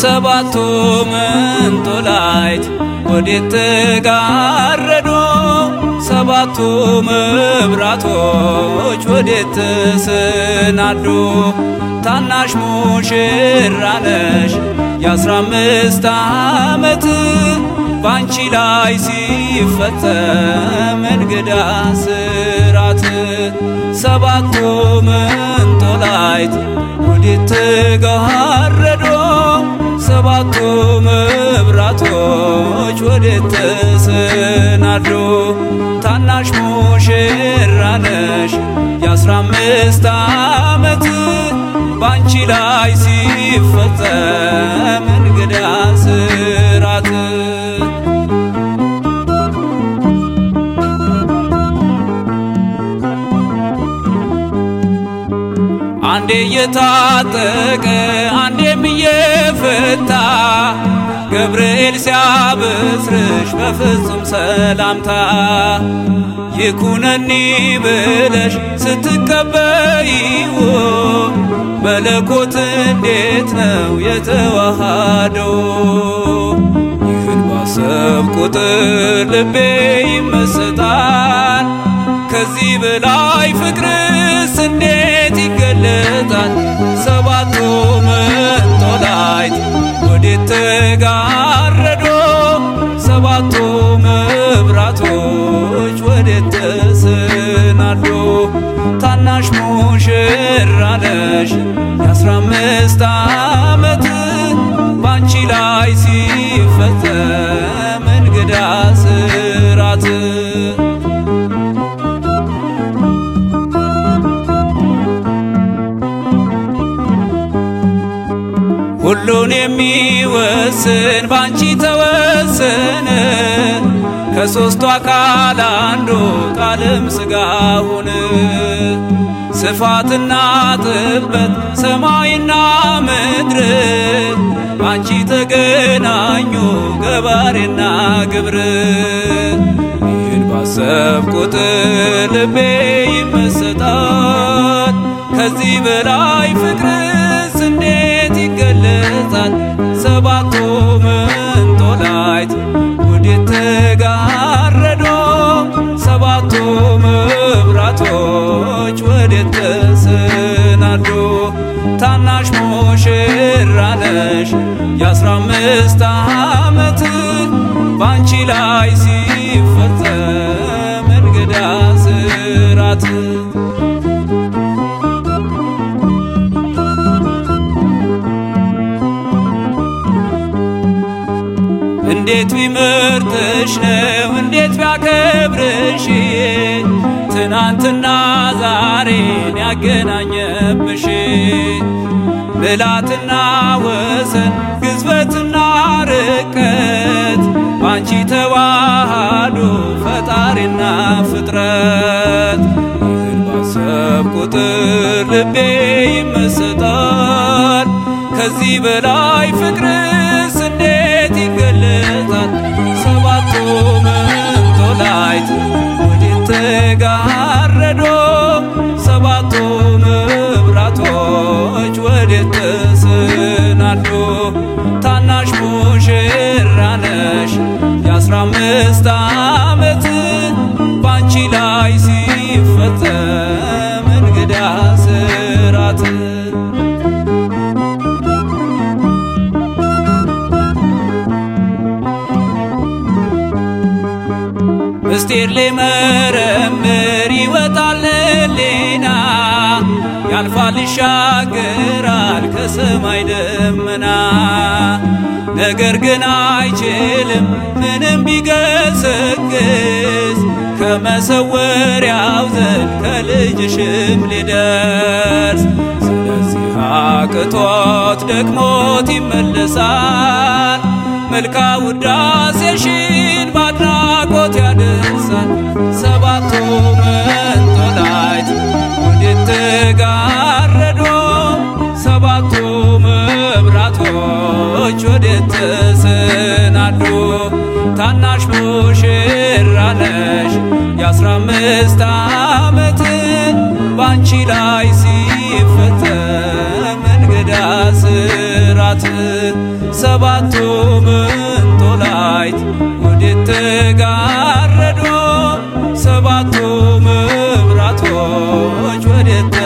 ሰባቱ መንጦላይት ወዴት ተጋረዶ ሰባቱ መብራቶች ወዴት ተሰናዱ ታናሽ ሙሽራ ነሽ የአስራ አምስት ዓመት ባንቺ ላይ ሲፈጸም እንግዳ ስራት። ሰባቱ መንጦላይት ወዴት ተጋረዶ ሰባቱ መብራቶች ወዴት ተሰናዱ። ታናሽ ሙሽራ ነሽ የአስራ አምስት ዓመት ባንቺ ላይ ሲፈጸም እንግዳ ስራት። አንዴ አንዴም እየፈታ ገብርኤል ሲያበስርሽ በፍጹም ሰላምታ ይኩነኒ ብለሽ ስትቀበይው መለኮት እንዴት ነው የተዋሃደው? ይህን ባሰብ ቁጥር ልቤ ይመሰጣል። ከዚህ በላይ ፍቅርስ ሲፈጸም እንግዳ ስራት ሁሉን የሚወስን ባንቺ ተወሰነ። ከሦስቱ አካል አንዱ ቃልም ሥጋ ስፋትና ጥበት ሰማይና ምድር ባንቺ ተገናኙ ገባሬና ግብር ይህን ባሰብ ቁጥር ልቤ ይመሰጣል። ከዚህ በላይ የአስራ አምስት ዓመት ባንቺ ላይ ሲፈጸም እንዴት ቢመርጥሽ ነው? እንዴት ቢያከብርሽ? ትናንትና ዛሬን ያገናኘብሽ። ምላትና ወሰን ግዝበትና ርቀት ባንቺ ተዋሃዱ ፈጣሪና ፍጥረት። ይህን ባሰብ ቁጥር ልቤ ይመሰጣል። ከዚህ በላይ ፍቅርስ sick ምስጢር ሊመረምር ይወጣል ሌና ያልፋል ይሻገራል ከሰማይ ደመና። ነገር ግን አይችልም ምንም ቢገሰግስ ከመሰወሪያው ዘንድ ከልጅሽም ሊደርስ። ስለዚህ አቅቶት ደክሞት ይመለሳል። መልካ ውዳሴሽን ባድናቆት ያደርሳል። ሰባቱ መንጦላይት ወዴት ተጋረዶ ሰባቱ መብራቶች ወዴት ተሰናዱ? ታናሽ ሙሽራ ነሽ የአስራ አምስት ዓመት ባንቺ ላይ ሲፈጸም እንግዳ ስራት። ሰባቱ ምንጦላይት ወዴት ተጋረዶ ሰባቱ መብራቶች ወዴት